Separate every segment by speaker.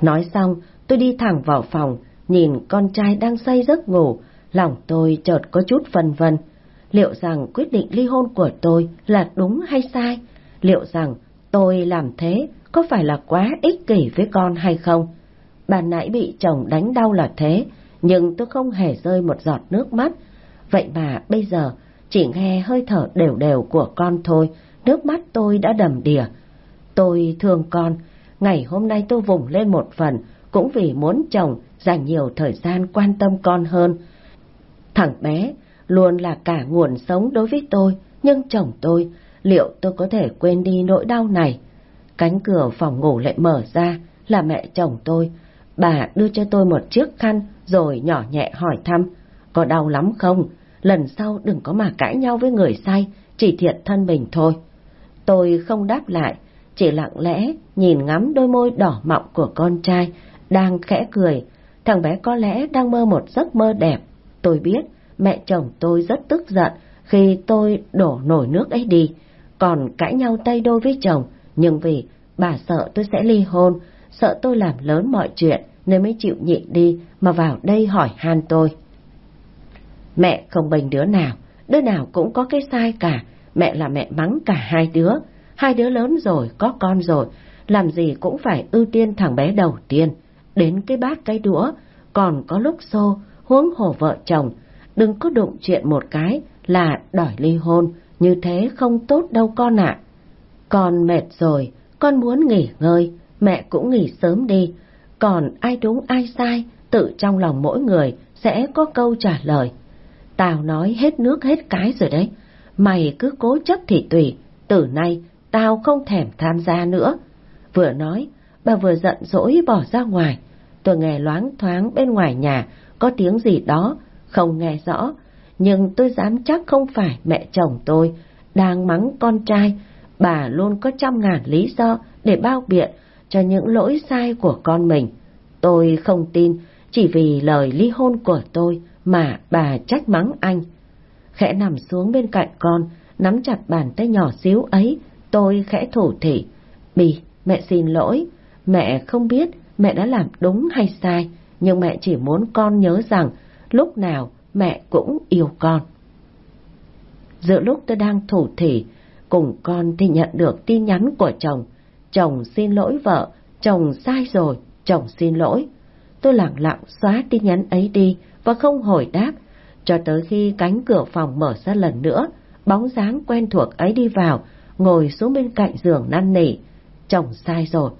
Speaker 1: Nói xong, tôi đi thẳng vào phòng, nhìn con trai đang say giấc ngủ, lòng tôi chợt có chút phân vân. Liệu rằng quyết định ly hôn của tôi là đúng hay sai? Liệu rằng tôi làm thế có phải là quá ích kỷ với con hay không? Bà nãy bị chồng đánh đau là thế, nhưng tôi không hề rơi một giọt nước mắt. Vậy mà bây giờ chỉ nghe hơi thở đều đều của con thôi, nước mắt tôi đã đầm đìa. Tôi thương con, ngày hôm nay tôi vùng lên một phần, cũng vì muốn chồng dành nhiều thời gian quan tâm con hơn. Thằng bé luôn là cả nguồn sống đối với tôi, nhưng chồng tôi, liệu tôi có thể quên đi nỗi đau này? Cánh cửa phòng ngủ lại mở ra, là mẹ chồng tôi. Bà đưa cho tôi một chiếc khăn rồi nhỏ nhẹ hỏi thăm, có đau lắm không? Lần sau đừng có mà cãi nhau với người say, chỉ thiệt thân mình thôi. Tôi không đáp lại, chỉ lặng lẽ nhìn ngắm đôi môi đỏ mọng của con trai, đang khẽ cười. Thằng bé có lẽ đang mơ một giấc mơ đẹp. Tôi biết mẹ chồng tôi rất tức giận khi tôi đổ nổi nước ấy đi, còn cãi nhau tay đôi với chồng, nhưng vì bà sợ tôi sẽ ly hôn, sợ tôi làm lớn mọi chuyện nên mới chịu nhịn đi mà vào đây hỏi han tôi. Mẹ không bình đứa nào, đứa nào cũng có cái sai cả, mẹ là mẹ mắng cả hai đứa, hai đứa lớn rồi, có con rồi, làm gì cũng phải ưu tiên thằng bé đầu tiên, đến cái bát cái đũa, còn có lúc xô, huống hồ vợ chồng, đừng có đụng chuyện một cái là đòi ly hôn, như thế không tốt đâu con ạ. Con mệt rồi, con muốn nghỉ ngơi, mẹ cũng nghỉ sớm đi, còn ai đúng ai sai, tự trong lòng mỗi người sẽ có câu trả lời. Tao nói hết nước hết cái rồi đấy, mày cứ cố chấp thì tùy, từ nay tao không thèm tham gia nữa. Vừa nói, bà vừa giận dỗi bỏ ra ngoài, tôi nghe loáng thoáng bên ngoài nhà có tiếng gì đó, không nghe rõ, nhưng tôi dám chắc không phải mẹ chồng tôi đang mắng con trai, bà luôn có trăm ngàn lý do để bao biện cho những lỗi sai của con mình. Tôi không tin chỉ vì lời ly hôn của tôi mà bà trách mắng anh. Khẽ nằm xuống bên cạnh con, nắm chặt bàn tay nhỏ xíu ấy, tôi khẽ thủ thị. Bì, mẹ xin lỗi, mẹ không biết mẹ đã làm đúng hay sai, nhưng mẹ chỉ muốn con nhớ rằng lúc nào mẹ cũng yêu con. Giữa lúc tôi đang thủ thỉ, cùng con thì nhận được tin nhắn của chồng. Chồng xin lỗi vợ, chồng sai rồi, chồng xin lỗi. Tôi lặng lặng xóa tin nhắn ấy đi và không hồi đáp, cho tới khi cánh cửa phòng mở ra lần nữa, bóng dáng quen thuộc ấy đi vào, ngồi xuống bên cạnh giường năn nỉ. Chồng sai rồi,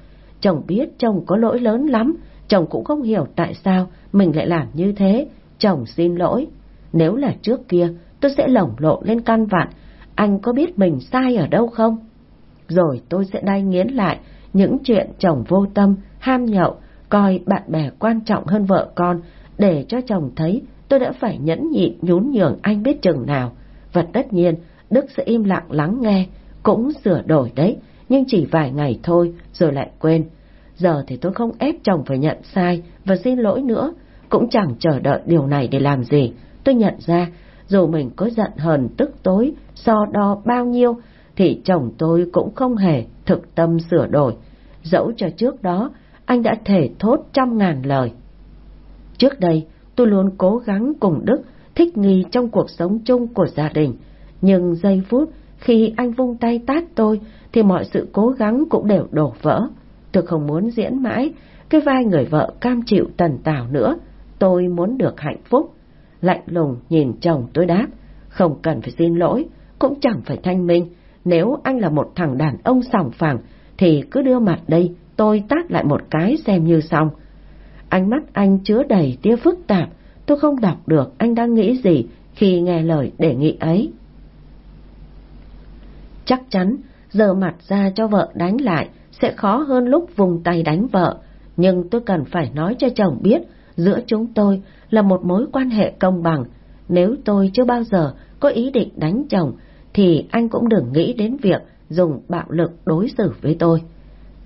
Speaker 1: chồng biết chồng có lỗi lớn lắm, chồng cũng không hiểu tại sao mình lại làm như thế, chồng xin lỗi. Nếu là trước kia, tôi sẽ lỏng lộ lên căn vặn, anh có biết mình sai ở đâu không? Rồi tôi sẽ đai nghiến lại những chuyện chồng vô tâm, ham nhậu, coi bạn bè quan trọng hơn vợ con, để cho chồng thấy tôi đã phải nhẫn nhịn nhún nhường anh biết chừng nào. Và tất nhiên, Đức sẽ im lặng lắng nghe, cũng sửa đổi đấy, nhưng chỉ vài ngày thôi rồi lại quên. Giờ thì tôi không ép chồng phải nhận sai và xin lỗi nữa, cũng chẳng chờ đợi điều này để làm gì. Tôi nhận ra, dù mình có giận hờn tức tối, so đo bao nhiêu, thì chồng tôi cũng không hề thực tâm sửa đổi. Dẫu cho trước đó, anh đã thể thốt trăm ngàn lời. Trước đây, tôi luôn cố gắng cùng Đức thích nghi trong cuộc sống chung của gia đình, nhưng giây phút khi anh vung tay tát tôi thì mọi sự cố gắng cũng đều đổ vỡ. Tôi không muốn diễn mãi cái vai người vợ cam chịu tần tảo nữa, tôi muốn được hạnh phúc. Lạnh lùng nhìn chồng tôi đáp, không cần phải xin lỗi, cũng chẳng phải thanh minh. Nếu anh là một thằng đàn ông sòng phẳng, thì cứ đưa mặt đây, tôi tát lại một cái xem như xong. Ánh mắt anh chứa đầy tia phức tạp, tôi không đọc được anh đang nghĩ gì khi nghe lời đề nghị ấy. Chắc chắn, giờ mặt ra cho vợ đánh lại sẽ khó hơn lúc vùng tay đánh vợ, nhưng tôi cần phải nói cho chồng biết giữa chúng tôi là một mối quan hệ công bằng. Nếu tôi chưa bao giờ có ý định đánh chồng, thì anh cũng đừng nghĩ đến việc dùng bạo lực đối xử với tôi.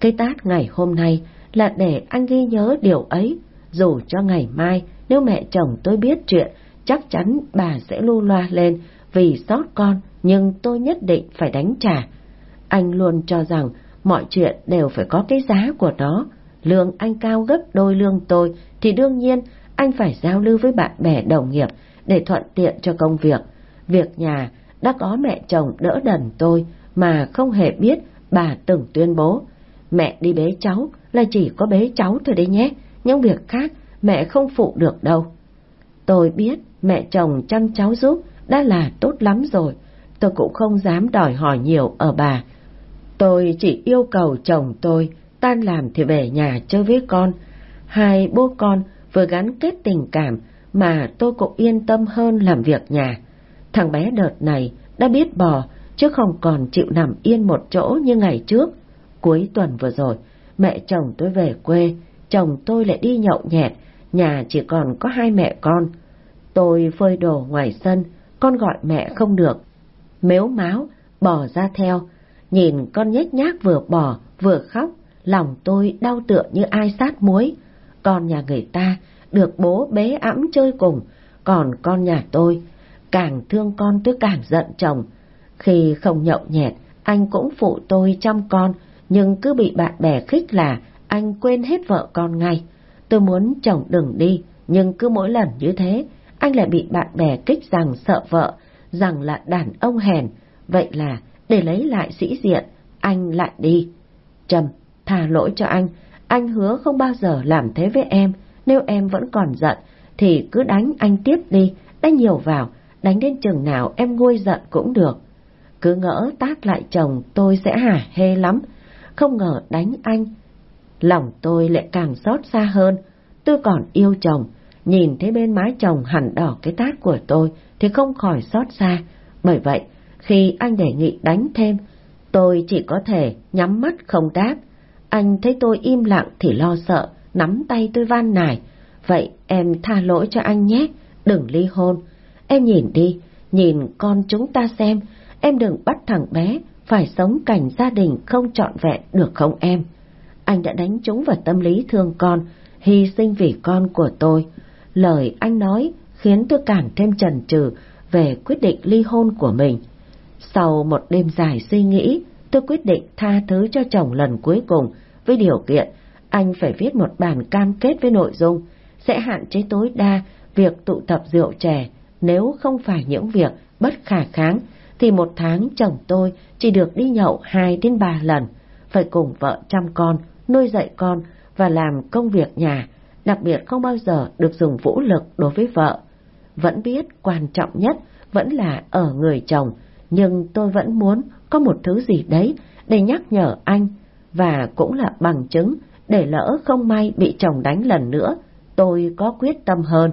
Speaker 1: Cái tát ngày hôm nay là để anh ghi nhớ điều ấy, dù cho ngày mai nếu mẹ chồng tôi biết chuyện, chắc chắn bà sẽ lưu loa lên vì sót con, nhưng tôi nhất định phải đánh trả. Anh luôn cho rằng mọi chuyện đều phải có cái giá của nó, lương anh cao gấp đôi lương tôi thì đương nhiên anh phải giao lưu với bạn bè đồng nghiệp để thuận tiện cho công việc. Việc nhà đã có mẹ chồng đỡ đần tôi mà không hề biết bà từng tuyên bố. Mẹ đi bế cháu là chỉ có bế cháu thôi đấy nhé, những việc khác mẹ không phụ được đâu. Tôi biết mẹ chồng chăm cháu giúp đã là tốt lắm rồi, tôi cũng không dám đòi hỏi nhiều ở bà. Tôi chỉ yêu cầu chồng tôi tan làm thì về nhà chơi với con. Hai bố con vừa gắn kết tình cảm mà tôi cũng yên tâm hơn làm việc nhà. Thằng bé đợt này đã biết bò chứ không còn chịu nằm yên một chỗ như ngày trước. Cuối tuần vừa rồi, mẹ chồng tôi về quê, chồng tôi lại đi nhậu nhẹt, nhà chỉ còn có hai mẹ con. Tôi phơi đồ ngoài sân, con gọi mẹ không được. Mếu máu, bỏ ra theo, nhìn con nhếch nhác vừa bỏ vừa khóc, lòng tôi đau tựa như ai sát muối. Con nhà người ta được bố bế ẵm chơi cùng, còn con nhà tôi, càng thương con tôi càng giận chồng. Khi không nhậu nhẹt, anh cũng phụ tôi chăm con, nhưng cứ bị bạn bè khích là anh quên hết vợ con ngay. Tôi muốn chồng đừng đi, nhưng cứ mỗi lần như thế, anh lại bị bạn bè kích rằng sợ vợ, rằng là đàn ông hèn. Vậy là, để lấy lại sĩ diện, anh lại đi. Trầm, tha lỗi cho anh, anh hứa không bao giờ làm thế với em, nếu em vẫn còn giận, thì cứ đánh anh tiếp đi, đánh nhiều vào, đánh đến chừng nào em nguôi giận cũng được. Cứ ngỡ tác lại chồng tôi sẽ hả hê lắm, không ngờ đánh anh. Lòng tôi lại càng xót xa hơn, tôi còn yêu chồng, nhìn thấy bên mái chồng hẳn đỏ cái tát của tôi thì không khỏi xót xa. Bởi vậy, khi anh đề nghị đánh thêm, tôi chỉ có thể nhắm mắt không đáp. Anh thấy tôi im lặng thì lo sợ, nắm tay tôi van nài. Vậy em tha lỗi cho anh nhé, đừng ly hôn. Em nhìn đi, nhìn con chúng ta xem, em đừng bắt thằng bé phải sống cảnh gia đình không trọn vẹn được không em? Anh đã đánh trúng vào tâm lý thương con, hy sinh vì con của tôi. Lời anh nói khiến tôi càng thêm chần chừ về quyết định ly hôn của mình. Sau một đêm dài suy nghĩ, tôi quyết định tha thứ cho chồng lần cuối cùng. Với điều kiện anh phải viết một bản cam kết với nội dung sẽ hạn chế tối đa việc tụ tập rượu chè. Nếu không phải những việc bất khả kháng thì một tháng chồng tôi chỉ được đi nhậu hai đến ba lần, phải cùng vợ chăm con, nuôi dạy con và làm công việc nhà, đặc biệt không bao giờ được dùng vũ lực đối với vợ. Vẫn biết quan trọng nhất vẫn là ở người chồng, nhưng tôi vẫn muốn có một thứ gì đấy để nhắc nhở anh, và cũng là bằng chứng để lỡ không may bị chồng đánh lần nữa, tôi có quyết tâm hơn.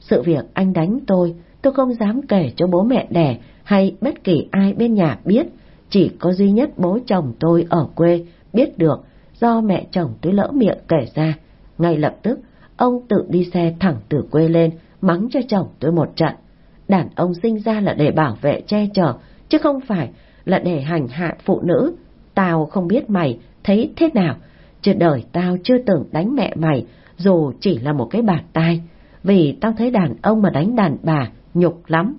Speaker 1: Sự việc anh đánh tôi, tôi không dám kể cho bố mẹ đẻ hay bất kỳ ai bên nhà biết, chỉ có duy nhất bố chồng tôi ở quê biết được do mẹ chồng tôi lỡ miệng kể ra. Ngay lập tức, ông tự đi xe thẳng từ quê lên, mắng cho chồng tôi một trận. Đàn ông sinh ra là để bảo vệ che chở, chứ không phải là để hành hạ phụ nữ. Tao không biết mày thấy thế nào, chứ đời tao chưa từng đánh mẹ mày, dù chỉ là một cái bàn tay. vì tao thấy đàn ông mà đánh đàn bà nhục lắm.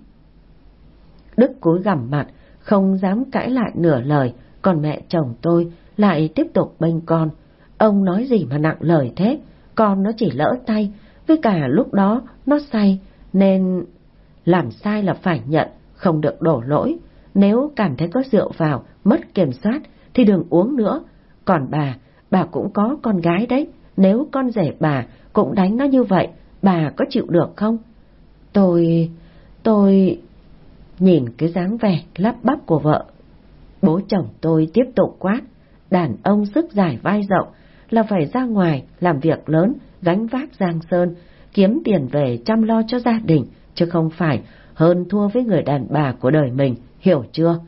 Speaker 1: Đức cúi gằm mặt, không dám cãi lại nửa lời, còn mẹ chồng tôi lại tiếp tục bênh con. Ông nói gì mà nặng lời thế, con nó chỉ lỡ tay, với cả lúc đó nó say, nên làm sai là phải nhận, không được đổ lỗi. Nếu cảm thấy có rượu vào, mất kiểm soát, thì đừng uống nữa. Còn bà, bà cũng có con gái đấy, nếu con rể bà cũng đánh nó như vậy, bà có chịu được không? Tôi... tôi... Nhìn cái dáng vẻ lắp bắp của vợ, bố chồng tôi tiếp tục quát, đàn ông sức dài vai rộng là phải ra ngoài làm việc lớn, gánh vác giang sơn, kiếm tiền về chăm lo cho gia đình, chứ không phải hơn thua với người đàn bà của đời mình, hiểu chưa?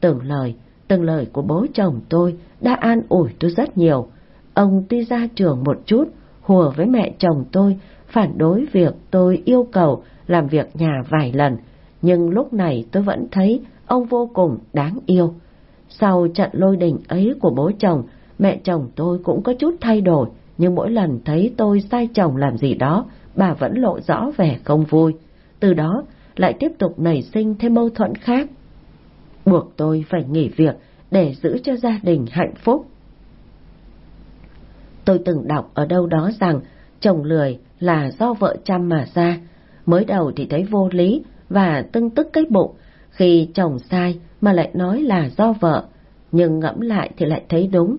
Speaker 1: Từng lời, từng lời của bố chồng tôi đã an ủi tôi rất nhiều. Ông tuy ra trường một chút, hùa với mẹ chồng tôi, phản đối việc tôi yêu cầu làm việc nhà vài lần, nhưng lúc này tôi vẫn thấy ông vô cùng đáng yêu. Sau trận lôi đình ấy của bố chồng, mẹ chồng tôi cũng có chút thay đổi, nhưng mỗi lần thấy tôi sai chồng làm gì đó, bà vẫn lộ rõ vẻ không vui. Từ đó, lại tiếp tục nảy sinh thêm mâu thuẫn khác. Buộc tôi phải nghỉ việc để giữ cho gia đình hạnh phúc. Tôi từng đọc ở đâu đó rằng chồng lười là do vợ chăm mà ra. Mới đầu thì thấy vô lý và tưng tức cái bụng khi chồng sai mà lại nói là do vợ. Nhưng ngẫm lại thì lại thấy đúng.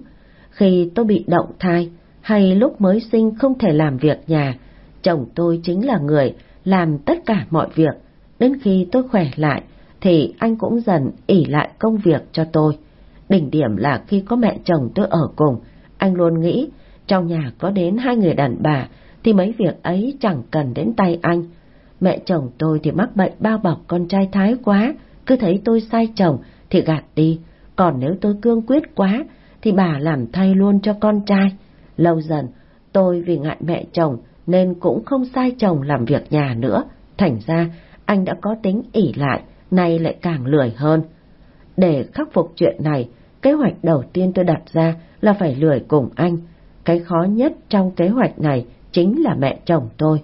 Speaker 1: Khi tôi bị động thai hay lúc mới sinh không thể làm việc nhà, chồng tôi chính là người làm tất cả mọi việc. Đến khi tôi khỏe lại thì anh cũng dần ỉ lại công việc cho tôi. Đỉnh điểm là khi có mẹ chồng tôi ở cùng, anh luôn nghĩ trong nhà có đến hai người đàn bà thì mấy việc ấy chẳng cần đến tay anh. Mẹ chồng tôi thì mắc bệnh bao bọc con trai thái quá, cứ thấy tôi sai chồng thì gạt đi, còn nếu tôi cương quyết quá thì bà làm thay luôn cho con trai. Lâu dần, tôi vì ngại mẹ chồng nên cũng không sai chồng làm việc nhà nữa, thành ra anh đã có tính ỉ lại, nay lại càng lười hơn. Để khắc phục chuyện này, kế hoạch đầu tiên tôi đặt ra là phải lười cùng anh. Cái khó nhất trong kế hoạch này chính là mẹ chồng tôi.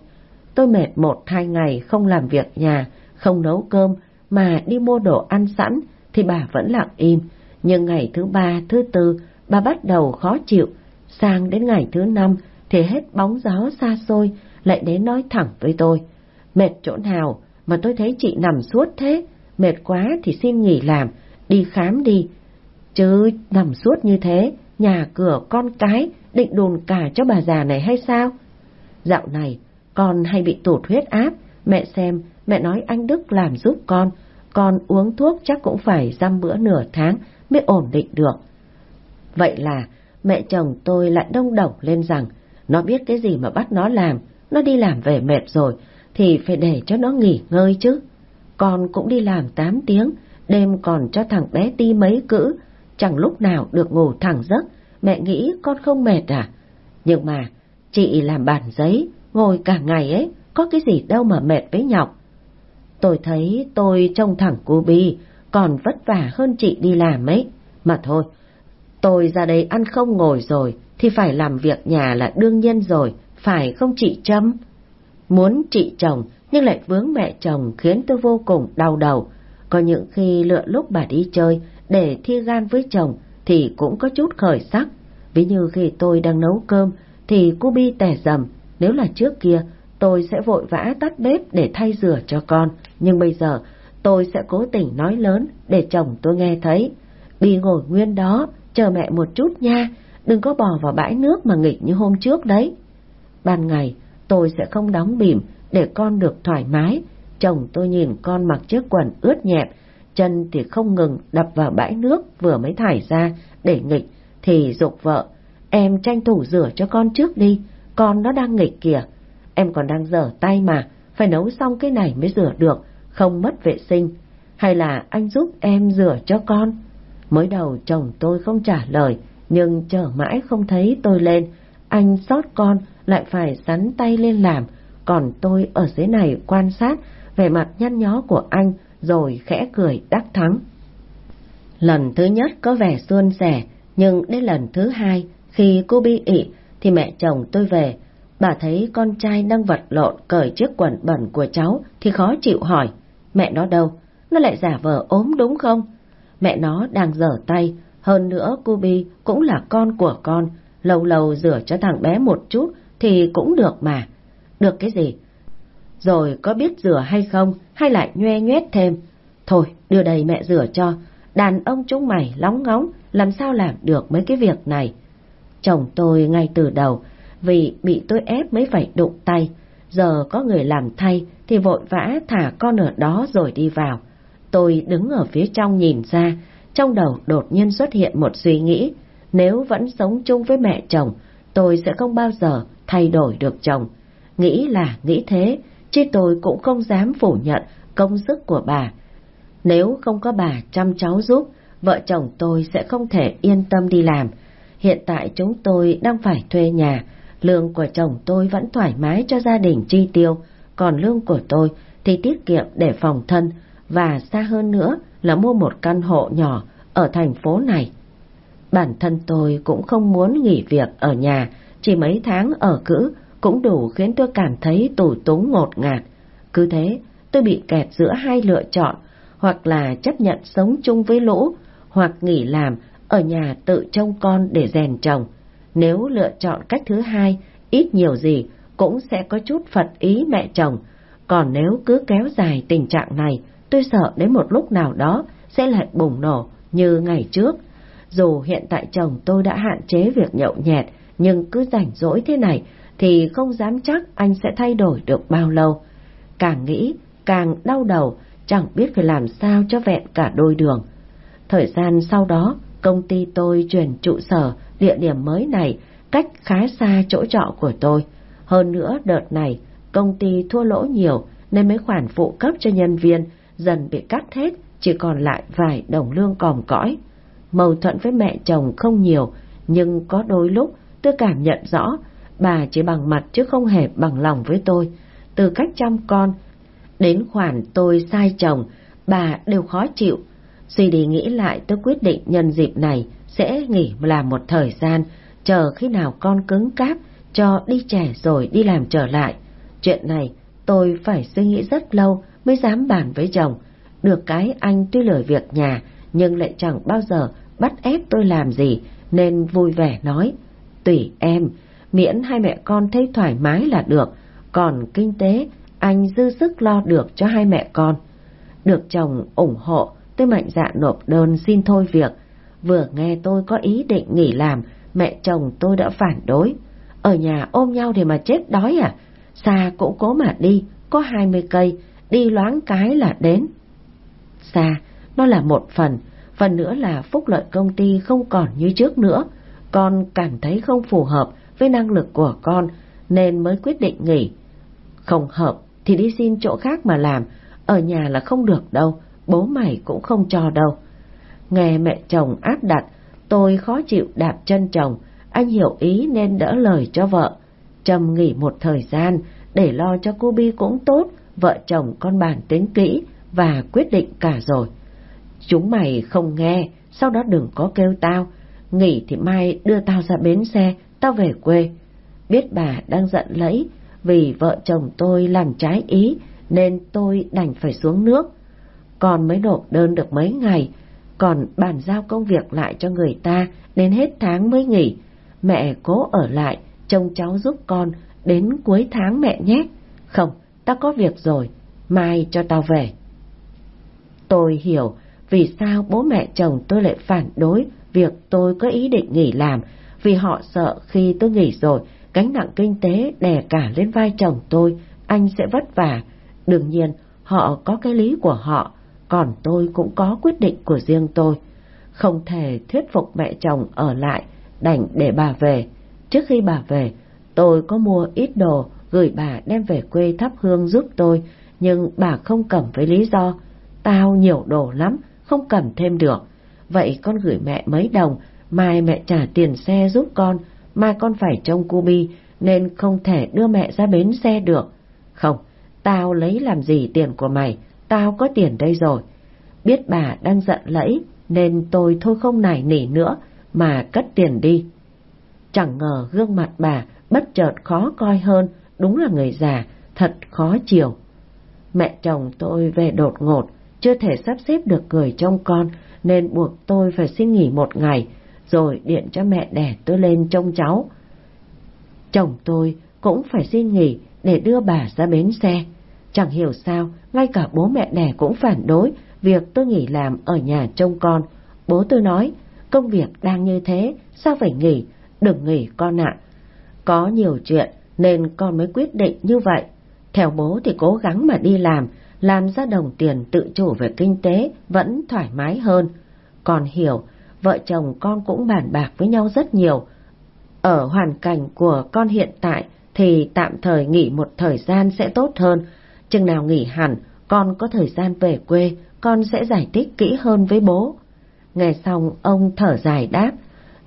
Speaker 1: Tôi mệt một hai ngày không làm việc nhà, không nấu cơm, mà đi mua đồ ăn sẵn thì bà vẫn lặng im. Nhưng ngày thứ ba, thứ tư, bà bắt đầu khó chịu. Sang đến ngày thứ năm thì hết bóng gió xa xôi, lại đến nói thẳng với tôi. Mệt chỗ nào mà tôi thấy chị nằm suốt thế? Mệt quá thì xin nghỉ làm, đi khám đi. Chứ nằm suốt như thế, nhà cửa con cái định đồn cả cho bà già này hay sao? Dạo này, con hay bị tụt huyết áp, mẹ xem, mẹ nói anh Đức làm giúp con, con uống thuốc chắc cũng phải dăm bữa nửa tháng mới ổn định được. Vậy là mẹ chồng tôi lại đông đầu lên rằng, nó biết cái gì mà bắt nó làm, nó đi làm về mệt rồi, thì phải để cho nó nghỉ ngơi chứ. Con cũng đi làm 8 tiếng, đêm còn cho thằng bé ti mấy cữ, chẳng lúc nào được ngủ thẳng giấc, mẹ nghĩ con không mệt à? Nhưng mà, chị làm bàn giấy, ngồi cả ngày ấy, có cái gì đâu mà mệt với nhọc. Tôi thấy tôi trông thẳng cô Bi, còn vất vả hơn chị đi làm ấy. Mà thôi, tôi ra đây ăn không ngồi rồi, thì phải làm việc nhà là đương nhiên rồi, phải không chị Trâm? Muốn chị chồng, nhưng lại vướng mẹ chồng khiến tôi vô cùng đau đầu. Có những khi lựa lúc bà đi chơi để thi gan với chồng thì cũng có chút khởi sắc. Ví như khi tôi đang nấu cơm thì cô Bi tẻ dầm, nếu là trước kia tôi sẽ vội vã tắt bếp để thay rửa cho con, nhưng bây giờ tôi sẽ cố tình nói lớn để chồng tôi nghe thấy. Bi ngồi nguyên đó, chờ mẹ một chút nha, đừng có bò vào bãi nước mà nghịch như hôm trước đấy. Ban ngày tôi sẽ không đóng bìm để con được thoải mái. Chồng tôi nhìn con mặc chiếc quần ướt nhẹp, chân thì không ngừng đập vào bãi nước vừa mới thải ra để nghịch, thì dục vợ. Em tranh thủ rửa cho con trước đi, con nó đang nghịch kìa. Em còn đang dở tay mà, phải nấu xong cái này mới rửa được, không mất vệ sinh. Hay là anh giúp em rửa cho con? Mới đầu chồng tôi không trả lời, nhưng chờ mãi không thấy tôi lên. Anh xót con lại phải sắn tay lên làm, còn tôi ở dưới này quan sát vẻ mặt nhăn nhó của anh rồi khẽ cười đắc thắng. Lần thứ nhất có vẻ suôn sẻ, nhưng đến lần thứ hai, khi cô bi ị thì mẹ chồng tôi về, bà thấy con trai đang vật lộn cởi chiếc quần bẩn của cháu thì khó chịu hỏi, mẹ nó đâu, nó lại giả vờ ốm đúng không? Mẹ nó đang dở tay, hơn nữa cô Bi cũng là con của con, lâu lâu rửa cho thằng bé một chút thì cũng được mà. Được cái gì? Rồi có biết rửa hay không, hay lại nhoe nhoét thêm? Thôi, đưa đầy mẹ rửa cho, đàn ông chúng mày lóng ngóng, làm sao làm được mấy cái việc này? Chồng tôi ngay từ đầu, vì bị tôi ép mới phải đụng tay, giờ có người làm thay thì vội vã thả con ở đó rồi đi vào. Tôi đứng ở phía trong nhìn ra, trong đầu đột nhiên xuất hiện một suy nghĩ, nếu vẫn sống chung với mẹ chồng, tôi sẽ không bao giờ thay đổi được chồng. Nghĩ là nghĩ thế, chứ tôi cũng không dám phủ nhận công sức của bà. Nếu không có bà chăm cháu giúp, vợ chồng tôi sẽ không thể yên tâm đi làm. Hiện tại chúng tôi đang phải thuê nhà, lương của chồng tôi vẫn thoải mái cho gia đình chi tiêu, còn lương của tôi thì tiết kiệm để phòng thân, và xa hơn nữa là mua một căn hộ nhỏ ở thành phố này. Bản thân tôi cũng không muốn nghỉ việc ở nhà, chỉ mấy tháng ở cữ cũng đủ khiến tôi cảm thấy tủ túng ngột ngạt. Cứ thế, tôi bị kẹt giữa hai lựa chọn, hoặc là chấp nhận sống chung với lũ, hoặc nghỉ làm, ở nhà tự trông con để rèn chồng. Nếu lựa chọn cách thứ hai, ít nhiều gì cũng sẽ có chút phật ý mẹ chồng. Còn nếu cứ kéo dài tình trạng này, tôi sợ đến một lúc nào đó sẽ lại bùng nổ như ngày trước. Dù hiện tại chồng tôi đã hạn chế việc nhậu nhẹt, nhưng cứ rảnh rỗi thế này thì không dám chắc anh sẽ thay đổi được bao lâu. Càng nghĩ, càng đau đầu, chẳng biết phải làm sao cho vẹn cả đôi đường. Thời gian sau đó, công ty tôi chuyển trụ sở địa điểm mới này cách khá xa chỗ trọ của tôi. Hơn nữa đợt này, công ty thua lỗ nhiều nên mấy khoản phụ cấp cho nhân viên dần bị cắt hết, chỉ còn lại vài đồng lương còm cõi. Mâu thuẫn với mẹ chồng không nhiều, nhưng có đôi lúc tôi cảm nhận rõ bà chỉ bằng mặt chứ không hề bằng lòng với tôi. Từ cách chăm con đến khoản tôi sai chồng, bà đều khó chịu. Suy đi nghĩ lại tôi quyết định nhân dịp này sẽ nghỉ làm một thời gian, chờ khi nào con cứng cáp, cho đi trẻ rồi đi làm trở lại. Chuyện này tôi phải suy nghĩ rất lâu mới dám bàn với chồng. Được cái anh tuy lười việc nhà, nhưng lại chẳng bao giờ bắt ép tôi làm gì, nên vui vẻ nói, tùy em, miễn hai mẹ con thấy thoải mái là được, còn kinh tế anh dư sức lo được cho hai mẹ con. Được chồng ủng hộ, tôi mạnh dạn nộp đơn xin thôi việc. Vừa nghe tôi có ý định nghỉ làm, mẹ chồng tôi đã phản đối. Ở nhà ôm nhau thì mà chết đói à? Xa cũng cố mà đi, có hai mươi cây, đi loáng cái là đến. Xa, nó là một phần, phần nữa là phúc lợi công ty không còn như trước nữa. Con cảm thấy không phù hợp với năng lực của con nên mới quyết định nghỉ. Không hợp thì đi xin chỗ khác mà làm, ở nhà là không được đâu, bố mày cũng không cho đâu. Nghe mẹ chồng áp đặt, tôi khó chịu đạp chân chồng, anh hiểu ý nên đỡ lời cho vợ. Trầm nghỉ một thời gian, để lo cho cô Bi cũng tốt, vợ chồng con bàn tính kỹ và quyết định cả rồi. Chúng mày không nghe, sau đó đừng có kêu tao, nghỉ thì mai đưa tao ra bến xe, tao về quê. Biết bà đang giận lẫy vì vợ chồng tôi làm trái ý nên tôi đành phải xuống nước. Còn mới nộp đơn được mấy ngày, còn bàn giao công việc lại cho người ta đến hết tháng mới nghỉ. Mẹ cố ở lại, trông cháu giúp con đến cuối tháng mẹ nhé. Không, ta có việc rồi, mai cho tao về. Tôi hiểu vì sao bố mẹ chồng tôi lại phản đối việc tôi có ý định nghỉ làm, vì họ sợ khi tôi nghỉ rồi, gánh nặng kinh tế đè cả lên vai chồng tôi, anh sẽ vất vả. Đương nhiên, họ có cái lý của họ, còn tôi cũng có quyết định của riêng tôi. Không thể thuyết phục mẹ chồng ở lại, đành để bà về. Trước khi bà về, tôi có mua ít đồ gửi bà đem về quê thắp hương giúp tôi, nhưng bà không cầm với lý do, tao nhiều đồ lắm, không cầm thêm được. Vậy con gửi mẹ mấy đồng, mai mẹ trả tiền xe giúp con, mai con phải trông cu Bi, nên không thể đưa mẹ ra bến xe được. Không, tao lấy làm gì tiền của mày, tao có tiền đây rồi. Biết bà đang giận lẫy, nên tôi thôi không nài nỉ nữa, mà cất tiền đi. Chẳng ngờ gương mặt bà bất chợt khó coi hơn, đúng là người già, thật khó chiều. Mẹ chồng tôi về đột ngột, chưa thể sắp xếp được người trông con, nên buộc tôi phải xin nghỉ một ngày, rồi điện cho mẹ đẻ tôi lên trông cháu. Chồng tôi cũng phải xin nghỉ để đưa bà ra bến xe. Chẳng hiểu sao, ngay cả bố mẹ đẻ cũng phản đối việc tôi nghỉ làm ở nhà trông con. Bố tôi nói, công việc đang như thế, sao phải nghỉ, đừng nghỉ con ạ. Có nhiều chuyện nên con mới quyết định như vậy. Theo bố thì cố gắng mà đi làm, làm ra đồng tiền tự chủ về kinh tế vẫn thoải mái hơn. Còn hiểu, vợ chồng con cũng bàn bạc với nhau rất nhiều. Ở hoàn cảnh của con hiện tại thì tạm thời nghỉ một thời gian sẽ tốt hơn. Chừng nào nghỉ hẳn, con có thời gian về quê, con sẽ giải thích kỹ hơn với bố. Nghe xong ông thở dài đáp,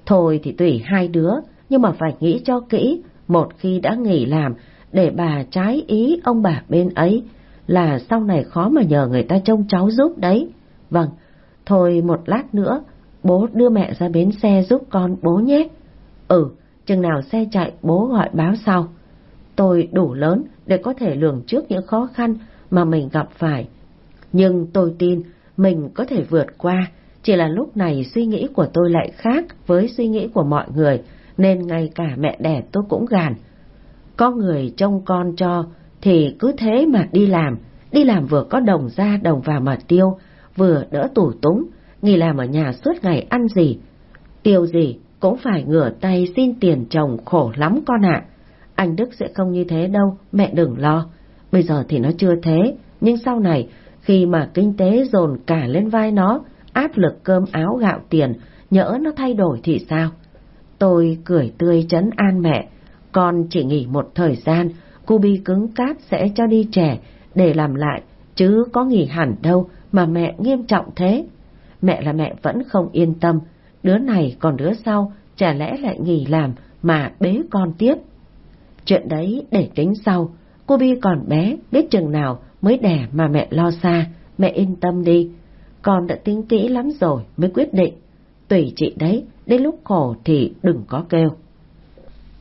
Speaker 1: thôi thì tùy hai đứa, nhưng mà phải nghĩ cho kỹ, một khi đã nghỉ làm, để bà trái ý ông bà bên ấy, là sau này khó mà nhờ người ta trông cháu giúp đấy. Vâng, thôi một lát nữa, bố đưa mẹ ra bến xe giúp con bố nhé. Ừ, chừng nào xe chạy bố gọi báo sau. Tôi đủ lớn để có thể lường trước những khó khăn mà mình gặp phải. Nhưng tôi tin mình có thể vượt qua, chỉ là lúc này suy nghĩ của tôi lại khác với suy nghĩ của mọi người, nên ngay cả mẹ đẻ tôi cũng gàn. Có người trông con cho thì cứ thế mà đi làm, đi làm vừa có đồng ra đồng vào mà tiêu, vừa đỡ tủ túng, nghỉ làm ở nhà suốt ngày ăn gì, tiêu gì cũng phải ngửa tay xin tiền chồng khổ lắm con ạ. Anh Đức sẽ không như thế đâu, mẹ đừng lo. Bây giờ thì nó chưa thế, nhưng sau này, khi mà kinh tế dồn cả lên vai nó, áp lực cơm áo gạo tiền, nhỡ nó thay đổi thì sao? Tôi cười tươi chấn an mẹ, con chỉ nghỉ một thời gian, cô bi cứng cáp sẽ cho đi trẻ để làm lại, chứ có nghỉ hẳn đâu mà mẹ nghiêm trọng thế. Mẹ là mẹ vẫn không yên tâm, đứa này còn đứa sau, chả lẽ lại nghỉ làm mà bế con tiếp. Chuyện đấy để tính sau, cô Bi còn bé, biết chừng nào mới đẻ mà mẹ lo xa, mẹ yên tâm đi. Con đã tính kỹ lắm rồi mới quyết định. Tùy chị đấy, đến lúc khổ thì đừng có kêu.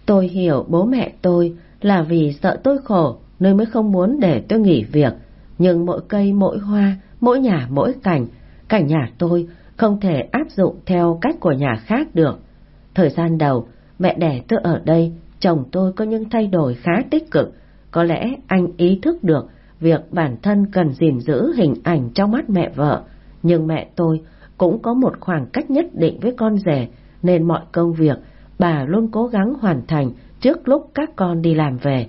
Speaker 1: Tôi hiểu bố mẹ tôi là vì sợ tôi khổ nên mới không muốn để tôi nghỉ việc. Nhưng mỗi cây mỗi hoa, mỗi nhà mỗi cảnh, cảnh nhà tôi không thể áp dụng theo cách của nhà khác được. Thời gian đầu, mẹ đẻ tôi ở đây, chồng tôi có những thay đổi khá tích cực. Có lẽ anh ý thức được việc bản thân cần gìn giữ hình ảnh trong mắt mẹ vợ, nhưng mẹ tôi cũng có một khoảng cách nhất định với con rể, nên mọi công việc bà luôn cố gắng hoàn thành trước lúc các con đi làm về.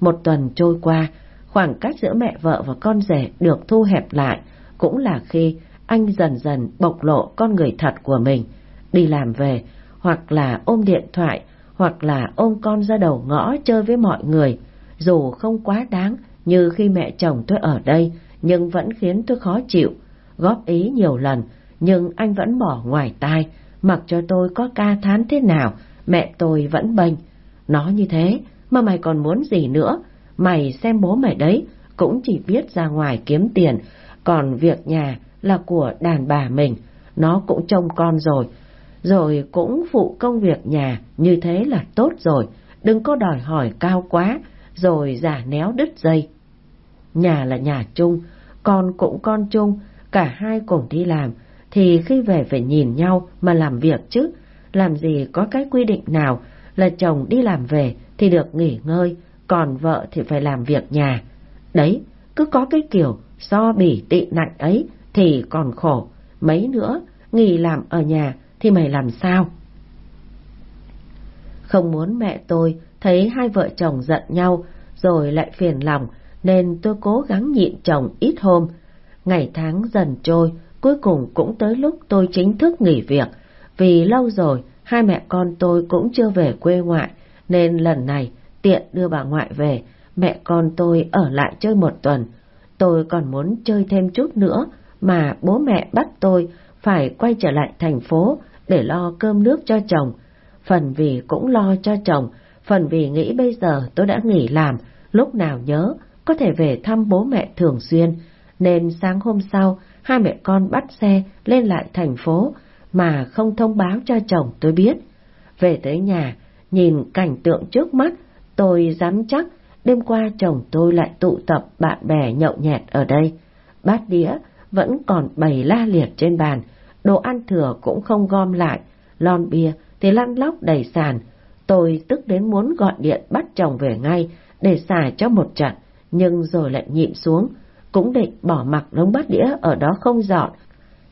Speaker 1: Một tuần trôi qua, khoảng cách giữa mẹ vợ và con rể được thu hẹp lại, cũng là khi anh dần dần bộc lộ con người thật của mình. Đi làm về, hoặc là ôm điện thoại, hoặc là ôm con ra đầu ngõ chơi với mọi người. Dù không quá đáng như khi mẹ chồng tôi ở đây, nhưng vẫn khiến tôi khó chịu. Góp ý nhiều lần, nhưng anh vẫn bỏ ngoài tai, mặc cho tôi có ca thán thế nào, mẹ tôi vẫn bênh. Nó như thế, mà mày còn muốn gì nữa? Mày xem bố mày đấy, cũng chỉ biết ra ngoài kiếm tiền, còn việc nhà là của đàn bà mình, nó cũng trông con rồi, rồi cũng phụ công việc nhà, như thế là tốt rồi, đừng có đòi hỏi cao quá, rồi giả néo đứt dây. Nhà là nhà chung, con cũng con chung, cả hai cùng đi làm, thì khi về phải nhìn nhau mà làm việc chứ, làm gì có cái quy định nào là chồng đi làm về thì được nghỉ ngơi, còn vợ thì phải làm việc nhà. Đấy, cứ có cái kiểu so bỉ tị nạnh ấy thì còn khổ, mấy nữa, nghỉ làm ở nhà thì mày làm sao? Không muốn mẹ tôi thấy hai vợ chồng giận nhau rồi lại phiền lòng nên tôi cố gắng nhịn chồng ít hôm. Ngày tháng dần trôi, cuối cùng cũng tới lúc tôi chính thức nghỉ việc, vì lâu rồi hai mẹ con tôi cũng chưa về quê ngoại, nên lần này tiện đưa bà ngoại về, mẹ con tôi ở lại chơi một tuần. Tôi còn muốn chơi thêm chút nữa, mà bố mẹ bắt tôi phải quay trở lại thành phố để lo cơm nước cho chồng. Phần vì cũng lo cho chồng, phần vì nghĩ bây giờ tôi đã nghỉ làm, lúc nào nhớ có thể về thăm bố mẹ thường xuyên, nên sáng hôm sau hai mẹ con bắt xe lên lại thành phố mà không thông báo cho chồng tôi biết. Về tới nhà, nhìn cảnh tượng trước mắt, tôi dám chắc đêm qua chồng tôi lại tụ tập bạn bè nhậu nhẹt ở đây. Bát đĩa vẫn còn bày la liệt trên bàn, đồ ăn thừa cũng không gom lại, lon bia thì lăn lóc đầy sàn. Tôi tức đến muốn gọi điện bắt chồng về ngay để xả cho một trận, nhưng rồi lại nhịn xuống, cũng định bỏ mặc đống bát đĩa ở đó không dọn.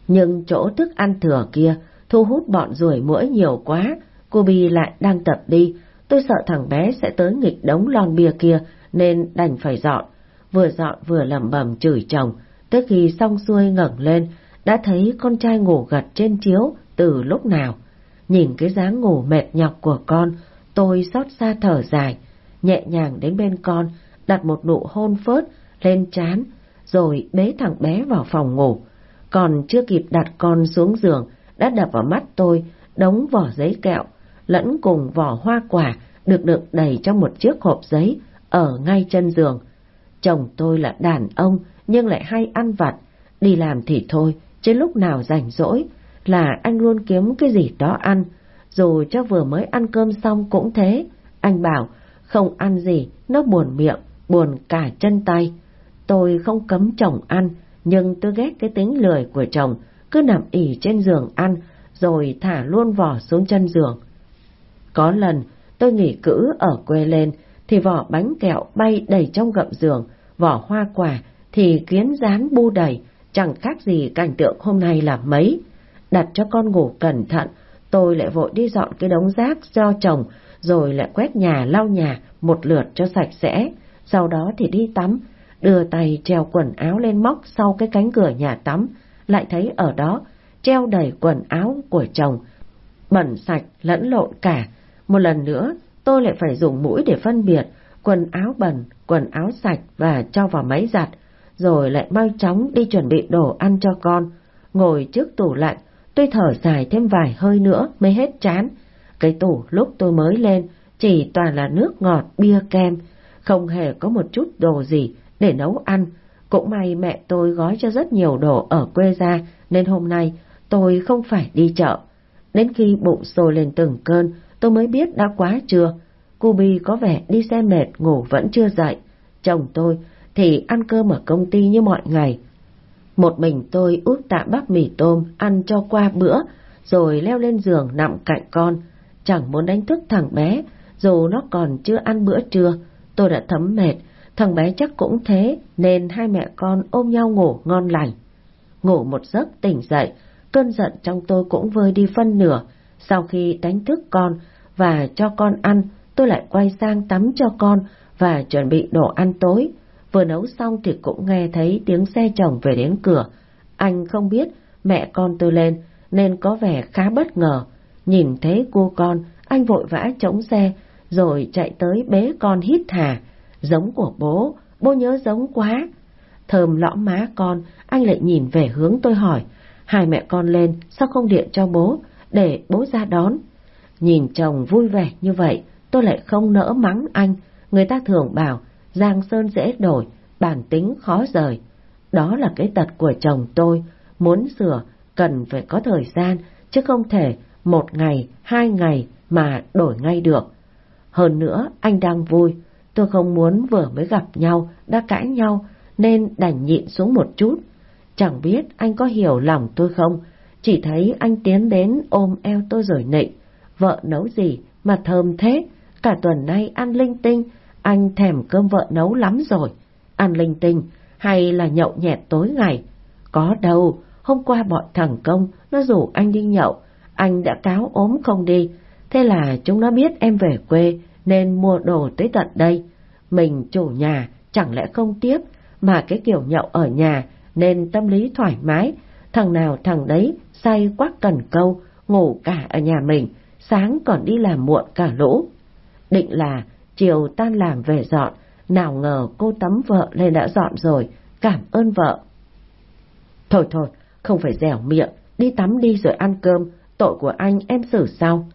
Speaker 1: Nhưng chỗ thức ăn thừa kia thu hút bọn ruồi mũi nhiều quá, cô Bi lại đang tập đi, tôi sợ thằng bé sẽ tới nghịch đống lon bia kia nên đành phải dọn. Vừa dọn vừa lẩm bẩm chửi chồng, tới khi xong xuôi ngẩng lên, đã thấy con trai ngủ gật trên chiếu từ lúc nào. Nhìn cái dáng ngủ mệt nhọc của con, tôi xót xa thở dài, nhẹ nhàng đến bên con, đặt một nụ hôn phớt lên trán, rồi bế thằng bé vào phòng ngủ. Còn chưa kịp đặt con xuống giường, đã đập vào mắt tôi đống vỏ giấy kẹo, lẫn cùng vỏ hoa quả được đựng đầy trong một chiếc hộp giấy ở ngay chân giường. Chồng tôi là đàn ông nhưng lại hay ăn vặt, đi làm thì thôi, chứ lúc nào rảnh rỗi là anh luôn kiếm cái gì đó ăn, dù cho vừa mới ăn cơm xong cũng thế. Anh bảo không ăn gì, nó buồn miệng, buồn cả chân tay. Tôi không cấm chồng ăn, nhưng tôi ghét cái tính lười của chồng, cứ nằm ỉ trên giường ăn, rồi thả luôn vỏ xuống chân giường. Có lần tôi nghỉ cữ ở quê lên thì vỏ bánh kẹo bay đầy trong gậm giường, vỏ hoa quả thì kiến rán bu đầy, chẳng khác gì cảnh tượng hôm nay là mấy. Đặt cho con ngủ cẩn thận, tôi lại vội đi dọn cái đống rác do chồng, rồi lại quét nhà lau nhà một lượt cho sạch sẽ, sau đó thì đi tắm, đưa tay treo quần áo lên móc sau cái cánh cửa nhà tắm, lại thấy ở đó treo đầy quần áo của chồng, bẩn sạch lẫn lộn cả. Một lần nữa, tôi lại phải dùng mũi để phân biệt quần áo bẩn, quần áo sạch và cho vào máy giặt, rồi lại mau chóng đi chuẩn bị đồ ăn cho con. Ngồi trước tủ lạnh, tôi thở dài thêm vài hơi nữa mới hết chán. Cái tủ lúc tôi mới lên chỉ toàn là nước ngọt, bia kem, không hề có một chút đồ gì để nấu ăn. Cũng may mẹ tôi gói cho rất nhiều đồ ở quê ra nên hôm nay tôi không phải đi chợ. Đến khi bụng sôi lên từng cơn, tôi mới biết đã quá trưa. cubi có vẻ đi xe mệt ngủ vẫn chưa dậy. Chồng tôi thì ăn cơm ở công ty như mọi ngày. Một mình tôi úp tạm bắp mì tôm ăn cho qua bữa, rồi leo lên giường nằm cạnh con. Chẳng muốn đánh thức thằng bé, dù nó còn chưa ăn bữa trưa. Tôi đã thấm mệt, thằng bé chắc cũng thế, nên hai mẹ con ôm nhau ngủ ngon lành. Ngủ một giấc tỉnh dậy, cơn giận trong tôi cũng vơi đi phân nửa. Sau khi đánh thức con và cho con ăn, tôi lại quay sang tắm cho con và chuẩn bị đồ ăn tối. Vừa nấu xong thì cũng nghe thấy tiếng xe chồng về đến cửa. Anh không biết mẹ con tôi lên nên có vẻ khá bất ngờ. Nhìn thấy cô con, anh vội vã chống xe rồi chạy tới bế con hít thả. Giống của bố, bố nhớ giống quá. Thơm lõm má con, anh lại nhìn về hướng tôi hỏi, hai mẹ con lên sao không điện cho bố, để bố ra đón. Nhìn chồng vui vẻ như vậy, tôi lại không nỡ mắng anh, người ta thường bảo Giang Sơn dễ đổi, bản tính khó rời. Đó là cái tật của chồng tôi, muốn sửa cần phải có thời gian, chứ không thể một ngày, hai ngày mà đổi ngay được. Hơn nữa, anh đang vui, tôi không muốn vừa mới gặp nhau, đã cãi nhau, nên đành nhịn xuống một chút. Chẳng biết anh có hiểu lòng tôi không, chỉ thấy anh tiến đến ôm eo tôi rồi nịnh. Vợ nấu gì mà thơm thế, cả tuần nay ăn linh tinh, anh thèm cơm vợ nấu lắm rồi. Ăn linh tinh hay là nhậu nhẹt tối ngày? Có đâu, hôm qua bọn thằng công nó rủ anh đi nhậu, anh đã cáo ốm không đi. Thế là chúng nó biết em về quê nên mua đồ tới tận đây. Mình chủ nhà chẳng lẽ không tiếp, mà cái kiểu nhậu ở nhà nên tâm lý thoải mái, thằng nào thằng đấy say quắc cần câu, ngủ cả ở nhà mình, sáng còn đi làm muộn cả lũ. Định là chiều tan làm về dọn, nào ngờ cô tắm vợ lên đã dọn rồi, cảm ơn vợ. Thôi thôi, không phải dẻo miệng, đi tắm đi rồi ăn cơm, tội của anh em xử sau.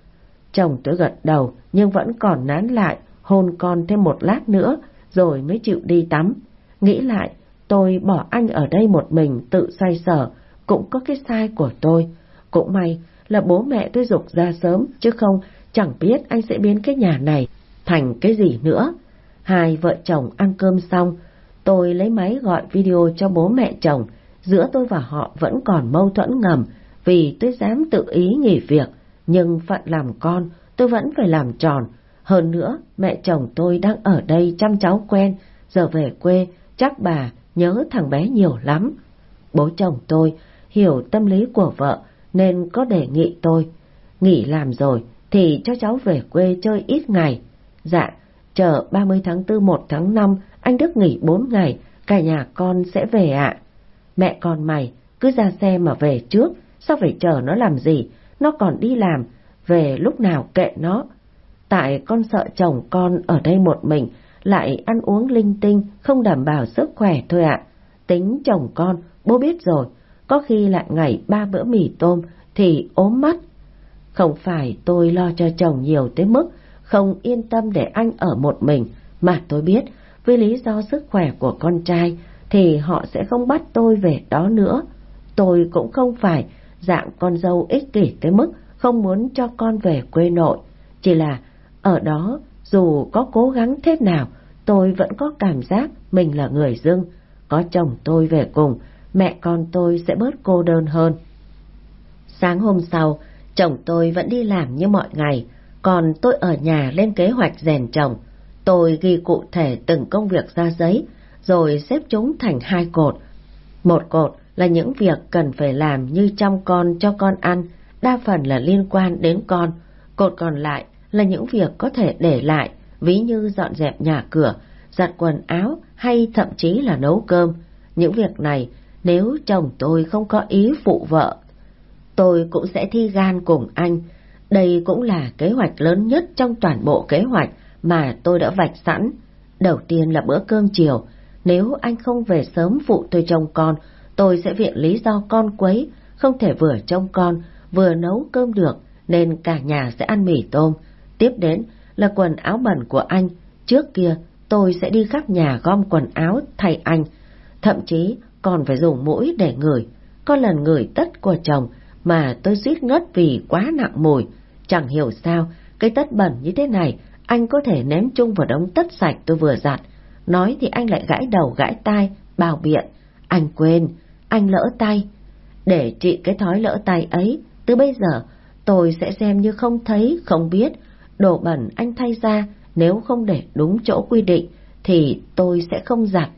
Speaker 1: Chồng tôi gật đầu nhưng vẫn còn nán lại, hôn con thêm một lát nữa rồi mới chịu đi tắm. Nghĩ lại, tôi bỏ anh ở đây một mình tự xoay sở, cũng có cái sai của tôi. Cũng may là bố mẹ tôi dục ra sớm, chứ không chẳng biết anh sẽ biến cái nhà này thành cái gì nữa. Hai vợ chồng ăn cơm xong, tôi lấy máy gọi video cho bố mẹ chồng, giữa tôi và họ vẫn còn mâu thuẫn ngầm vì tôi dám tự ý nghỉ việc, nhưng phận làm con tôi vẫn phải làm tròn. Hơn nữa, mẹ chồng tôi đang ở đây chăm cháu quen, giờ về quê chắc bà nhớ thằng bé nhiều lắm. Bố chồng tôi hiểu tâm lý của vợ nên có đề nghị tôi, nghỉ làm rồi thì cho cháu về quê chơi ít ngày. Dạ, chờ 30 tháng 4 1 tháng 5 anh Đức nghỉ 4 ngày, cả nhà con sẽ về ạ. Mẹ con mày cứ ra xe mà về trước, sao phải chờ nó làm gì, nó còn đi làm, về lúc nào kệ nó. Tại con sợ chồng con ở đây một mình, lại ăn uống linh tinh, không đảm bảo sức khỏe thôi ạ. Tính chồng con, bố biết rồi, có khi lại ngày ba bữa mì tôm thì ốm mắt Không phải tôi lo cho chồng nhiều tới mức không yên tâm để anh ở một mình, mà tôi biết vì lý do sức khỏe của con trai thì họ sẽ không bắt tôi về đó nữa. Tôi cũng không phải dạng con dâu ích kỷ tới mức không muốn cho con về quê nội, chỉ là ở đó dù có cố gắng thế nào, tôi vẫn có cảm giác mình là người dưng, có chồng tôi về cùng, mẹ con tôi sẽ bớt cô đơn hơn. Sáng hôm sau, chồng tôi vẫn đi làm như mọi ngày, còn tôi ở nhà lên kế hoạch rèn chồng. Tôi ghi cụ thể từng công việc ra giấy, rồi xếp chúng thành hai cột. Một cột là những việc cần phải làm như chăm con cho con ăn, đa phần là liên quan đến con. Cột còn lại là những việc có thể để lại, ví như dọn dẹp nhà cửa, giặt quần áo hay thậm chí là nấu cơm. Những việc này, nếu chồng tôi không có ý phụ vợ, tôi cũng sẽ thi gan cùng anh. Đây cũng là kế hoạch lớn nhất trong toàn bộ kế hoạch mà tôi đã vạch sẵn. Đầu tiên là bữa cơm chiều. Nếu anh không về sớm phụ tôi trông con, tôi sẽ viện lý do con quấy, không thể vừa trông con, vừa nấu cơm được, nên cả nhà sẽ ăn mì tôm. Tiếp đến là quần áo bẩn của anh. Trước kia, tôi sẽ đi khắp nhà gom quần áo thay anh. Thậm chí còn phải dùng mũi để ngửi. Có lần ngửi tất của chồng mà tôi suýt ngất vì quá nặng mùi. Chẳng hiểu sao, cái tất bẩn như thế này, anh có thể ném chung vào đống tất sạch tôi vừa giặt. Nói thì anh lại gãi đầu gãi tai, bào biện. Anh quên, anh lỡ tay. Để trị cái thói lỡ tay ấy, từ bây giờ tôi sẽ xem như không thấy, không biết. Đồ bẩn anh thay ra, nếu không để đúng chỗ quy định, thì tôi sẽ không giặt.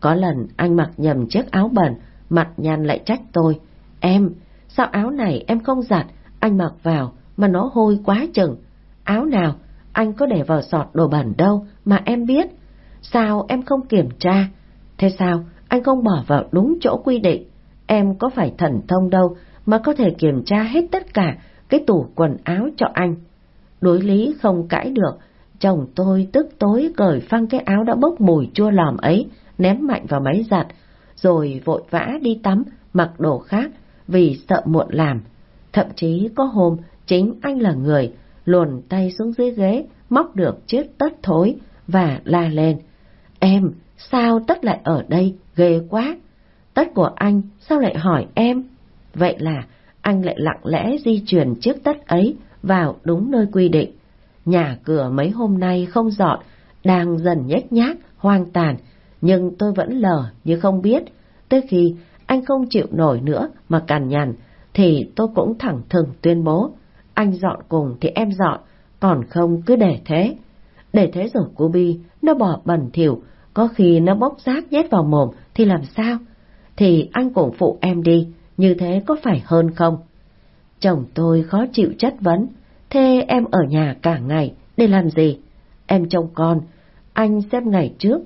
Speaker 1: Có lần anh mặc nhầm chiếc áo bẩn, mặt nhăn lại trách tôi. Em, sao áo này em không giặt, anh mặc vào mà nó hôi quá chừng. Áo nào, anh có để vào sọt đồ bẩn đâu mà em biết. Sao em không kiểm tra? Thế sao anh không bỏ vào đúng chỗ quy định? Em có phải thần thông đâu mà có thể kiểm tra hết tất cả cái tủ quần áo cho anh. Đối lý không cãi được, chồng tôi tức tối cởi phăng cái áo đã bốc mùi chua lòm ấy, ném mạnh vào máy giặt, rồi vội vã đi tắm, mặc đồ khác, vì sợ muộn làm. Thậm chí có hôm, chính anh là người, luồn tay xuống dưới ghế, móc được chiếc tất thối, và la lên. Em, sao tất lại ở đây, ghê quá. Tất của anh, sao lại hỏi em? Vậy là anh lại lặng lẽ di chuyển chiếc tất ấy vào đúng nơi quy định. Nhà cửa mấy hôm nay không dọn, đang dần nhếch nhác, hoang tàn, nhưng tôi vẫn lờ như không biết. Tới khi anh không chịu nổi nữa mà cằn nhằn, thì tôi cũng thẳng thừng tuyên bố. Anh dọn cùng thì em dọn, còn không cứ để thế. Để thế rồi cô Bi, nó bỏ bẩn thỉu, có khi nó bốc rác nhét vào mồm thì làm sao? Thì anh cũng phụ em đi, như thế có phải hơn không? Chồng tôi khó chịu chất vấn, thế em ở nhà cả ngày, để làm gì? Em trông con, anh xem ngày trước,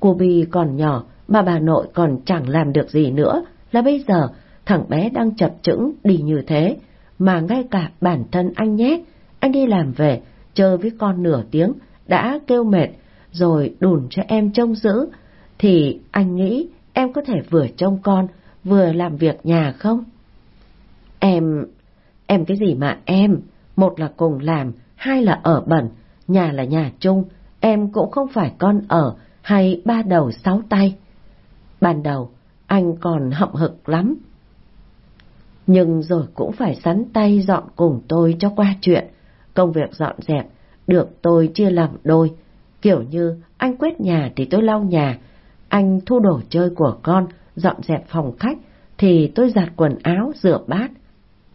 Speaker 1: cô Bi còn nhỏ mà bà nội còn chẳng làm được gì nữa, là bây giờ thằng bé đang chập chững đi như thế, mà ngay cả bản thân anh nhé, anh đi làm về, chơi với con nửa tiếng, đã kêu mệt, rồi đùn cho em trông giữ, thì anh nghĩ em có thể vừa trông con, vừa làm việc nhà không? Em... em cái gì mà em? Một là cùng làm, hai là ở bẩn, nhà là nhà chung, em cũng không phải con ở hay ba đầu sáu tay. Ban đầu, anh còn hậm hực lắm. Nhưng rồi cũng phải sắn tay dọn cùng tôi cho qua chuyện. Công việc dọn dẹp, được tôi chia làm đôi. Kiểu như anh quét nhà thì tôi lau nhà, anh thu đồ chơi của con, dọn dẹp phòng khách, thì tôi giặt quần áo, rửa bát.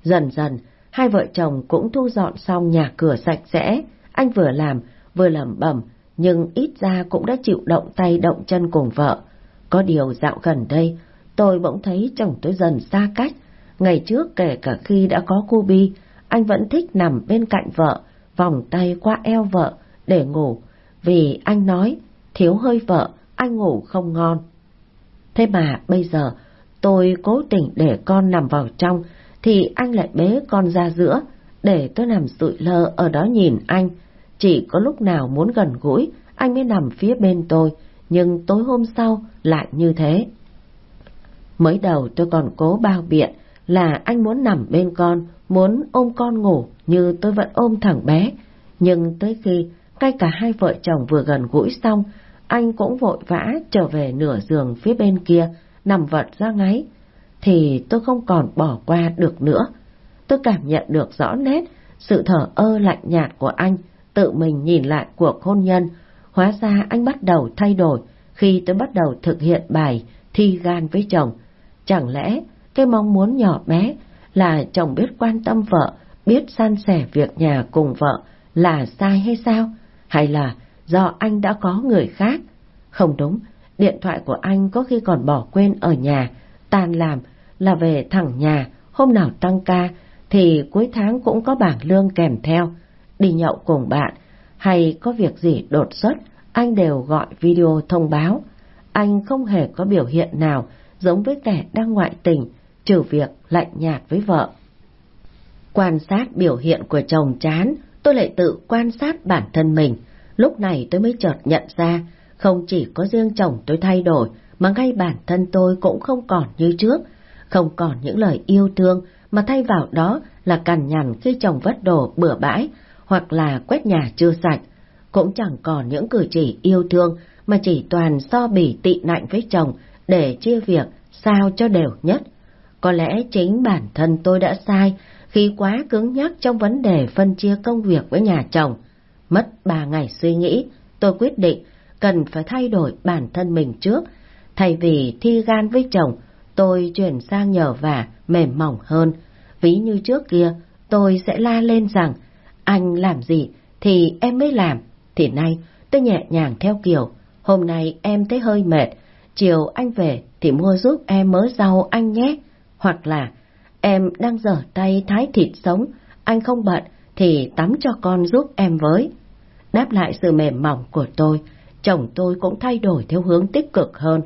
Speaker 1: Dần dần, hai vợ chồng cũng thu dọn xong nhà cửa sạch sẽ, anh vừa làm, vừa lẩm bẩm, nhưng ít ra cũng đã chịu động tay động chân cùng vợ. Có điều dạo gần đây, tôi bỗng thấy chồng tôi dần xa cách. Ngày trước kể cả khi đã có cô Bi, anh vẫn thích nằm bên cạnh vợ, vòng tay qua eo vợ để ngủ, vì anh nói, thiếu hơi vợ, anh ngủ không ngon. Thế mà bây giờ, tôi cố tình để con nằm vào trong, thì anh lại bế con ra giữa, để tôi nằm sụi lơ ở đó nhìn anh. Chỉ có lúc nào muốn gần gũi, anh mới nằm phía bên tôi, nhưng tối hôm sau lại như thế. Mới đầu tôi còn cố bao biện là anh muốn nằm bên con, muốn ôm con ngủ như tôi vẫn ôm thằng bé. Nhưng tới khi ngay cả hai vợ chồng vừa gần gũi xong, anh cũng vội vã trở về nửa giường phía bên kia, nằm vật ra ngáy, thì tôi không còn bỏ qua được nữa. Tôi cảm nhận được rõ nét sự thở ơ lạnh nhạt của anh, tự mình nhìn lại cuộc hôn nhân. Hóa ra anh bắt đầu thay đổi khi tôi bắt đầu thực hiện bài thi gan với chồng. Chẳng lẽ cái mong muốn nhỏ bé là chồng biết quan tâm vợ, biết san sẻ việc nhà cùng vợ là sai hay sao? Hay là do anh đã có người khác? Không đúng, điện thoại của anh có khi còn bỏ quên ở nhà, tan làm là về thẳng nhà, hôm nào tăng ca thì cuối tháng cũng có bảng lương kèm theo. Đi nhậu cùng bạn hay có việc gì đột xuất, anh đều gọi video thông báo. Anh không hề có biểu hiện nào giống với kẻ đang ngoại tình, trừ việc lạnh nhạt với vợ. Quan sát biểu hiện của chồng chán, tôi lại tự quan sát bản thân mình. Lúc này tôi mới chợt nhận ra, không chỉ có riêng chồng tôi thay đổi, mà ngay bản thân tôi cũng không còn như trước, không còn những lời yêu thương, mà thay vào đó là cằn nhằn khi chồng vất đồ bừa bãi, hoặc là quét nhà chưa sạch. Cũng chẳng còn những cử chỉ yêu thương, mà chỉ toàn so bỉ tị nạnh với chồng để chia việc sao cho đều nhất. Có lẽ chính bản thân tôi đã sai khi quá cứng nhắc trong vấn đề phân chia công việc với nhà chồng. Mất ba ngày suy nghĩ, tôi quyết định cần phải thay đổi bản thân mình trước. Thay vì thi gan với chồng, tôi chuyển sang nhờ vả, mềm mỏng hơn. Ví như trước kia, tôi sẽ la lên rằng, anh làm gì thì em mới làm. Thì nay, tôi nhẹ nhàng theo kiểu, hôm nay em thấy hơi mệt, chiều anh về thì mua giúp em mớ rau anh nhé. Hoặc là, em đang dở tay thái thịt sống, anh không bận thì tắm cho con giúp em với. Đáp lại sự mềm mỏng của tôi, chồng tôi cũng thay đổi theo hướng tích cực hơn.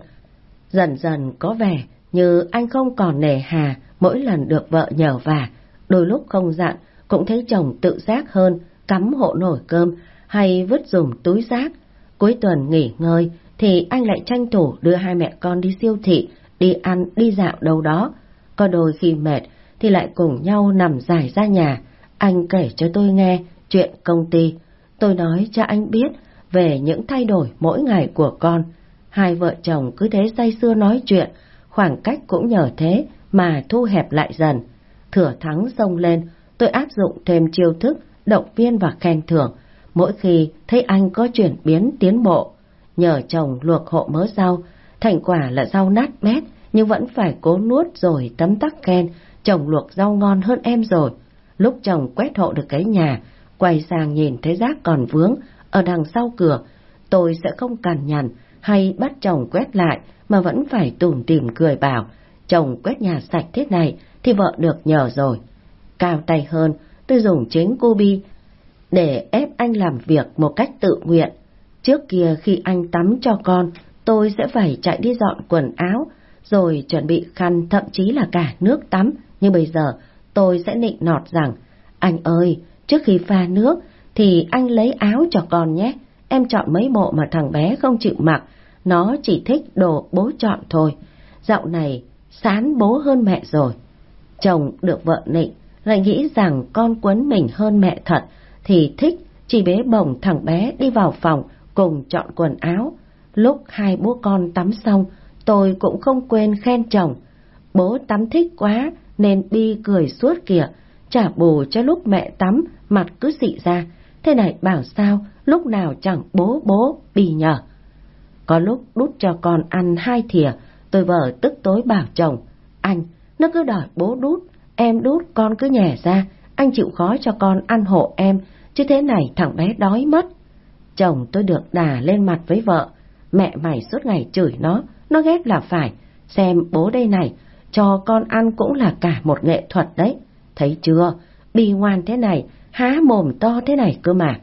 Speaker 1: Dần dần có vẻ như anh không còn nề hà mỗi lần được vợ nhờ vả, đôi lúc không dặn cũng thấy chồng tự giác hơn, cắm hộ nổi cơm hay vứt dùng túi rác. Cuối tuần nghỉ ngơi thì anh lại tranh thủ đưa hai mẹ con đi siêu thị, đi ăn, đi dạo đâu đó. Có đôi khi mệt thì lại cùng nhau nằm dài ra nhà. Anh kể cho tôi nghe chuyện công ty. Tôi nói cho anh biết về những thay đổi mỗi ngày của con. Hai vợ chồng cứ thế say sưa nói chuyện, khoảng cách cũng nhờ thế mà thu hẹp lại dần. thửa thắng sông lên, tôi áp dụng thêm chiêu thức, động viên và khen thưởng, mỗi khi thấy anh có chuyển biến tiến bộ. Nhờ chồng luộc hộ mớ rau, thành quả là rau nát bét, nhưng vẫn phải cố nuốt rồi tấm tắc khen, chồng luộc rau ngon hơn em rồi. Lúc chồng quét hộ được cái nhà, quay sang nhìn thấy rác còn vướng, ở đằng sau cửa, tôi sẽ không cằn nhằn hay bắt chồng quét lại mà vẫn phải tủm tỉm cười bảo, chồng quét nhà sạch thế này thì vợ được nhờ rồi. Cao tay hơn, tôi dùng chính cô bi để ép anh làm việc một cách tự nguyện. Trước kia khi anh tắm cho con, tôi sẽ phải chạy đi dọn quần áo, rồi chuẩn bị khăn thậm chí là cả nước tắm. Nhưng bây giờ tôi sẽ nịnh nọt rằng, anh ơi, trước khi pha nước thì anh lấy áo cho con nhé. Em chọn mấy bộ mà thằng bé không chịu mặc, nó chỉ thích đồ bố chọn thôi. Dạo này, sán bố hơn mẹ rồi. Chồng được vợ nịnh, lại nghĩ rằng con quấn mình hơn mẹ thật, thì thích chỉ bế bồng thằng bé đi vào phòng cùng chọn quần áo. Lúc hai bố con tắm xong, tôi cũng không quên khen chồng. Bố tắm thích quá nên đi cười suốt kìa, trả bù cho lúc mẹ tắm mặt cứ xị ra. Thế này bảo sao lúc nào chẳng bố bố bì nhờ. Có lúc đút cho con ăn hai thìa, tôi vợ tức tối bảo chồng, anh, nó cứ đòi bố đút, em đút con cứ nhè ra, anh chịu khó cho con ăn hộ em, chứ thế này thằng bé đói mất. Chồng tôi được đà lên mặt với vợ, mẹ mày suốt ngày chửi nó, nó ghét là phải, xem bố đây này, cho con ăn cũng là cả một nghệ thuật đấy. Thấy chưa, bi ngoan thế này, há mồm to thế này cơ mà.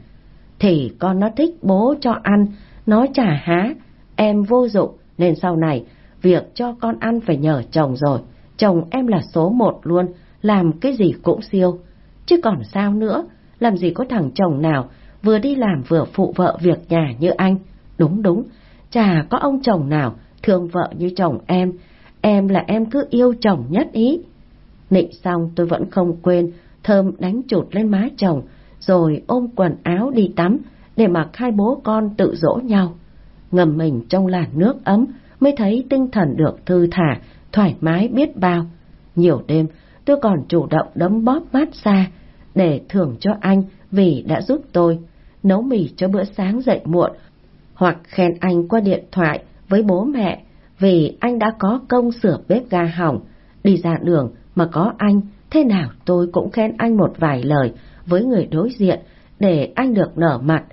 Speaker 1: Thì con nó thích bố cho ăn, nó chả há, em vô dụng, nên sau này, việc cho con ăn phải nhờ chồng rồi. Chồng em là số một luôn, làm cái gì cũng siêu. Chứ còn sao nữa, làm gì có thằng chồng nào vừa đi làm vừa phụ vợ việc nhà như anh. Đúng đúng, chả có ông chồng nào thương vợ như chồng em, em là em cứ yêu chồng nhất ý. Nịnh xong tôi vẫn không quên, thơm đánh chụt lên má chồng, rồi ôm quần áo đi tắm, để mặc hai bố con tự dỗ nhau. Ngầm mình trong làn nước ấm, mới thấy tinh thần được thư thả, thoải mái biết bao. Nhiều đêm, tôi còn chủ động đấm bóp mát xa, để thưởng cho anh vì đã giúp tôi nấu mì cho bữa sáng dậy muộn, hoặc khen anh qua điện thoại với bố mẹ vì anh đã có công sửa bếp ga hỏng. Đi ra đường mà có anh, thế nào tôi cũng khen anh một vài lời với người đối diện để anh được nở mặt.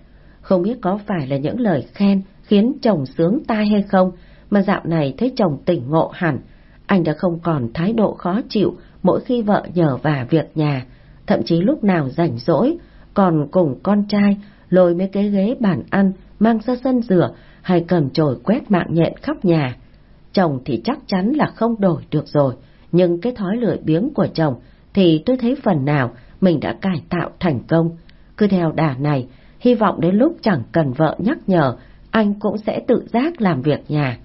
Speaker 1: Không biết có phải là những lời khen khiến chồng sướng tai hay không, mà dạo này thấy chồng tỉnh ngộ hẳn. Anh đã không còn thái độ khó chịu mỗi khi vợ nhờ vả việc nhà, thậm chí lúc nào rảnh rỗi, còn cùng con trai lôi mấy cái ghế bàn ăn mang ra sân rửa hay cầm chổi quét mạng nhện khắp nhà. Chồng thì chắc chắn là không đổi được rồi, nhưng cái thói lười biếng của chồng thì tôi thấy phần nào mình đã cải tạo thành công. Cứ theo đà này, hy vọng đến lúc chẳng cần vợ nhắc nhở, anh cũng sẽ tự giác làm việc nhà.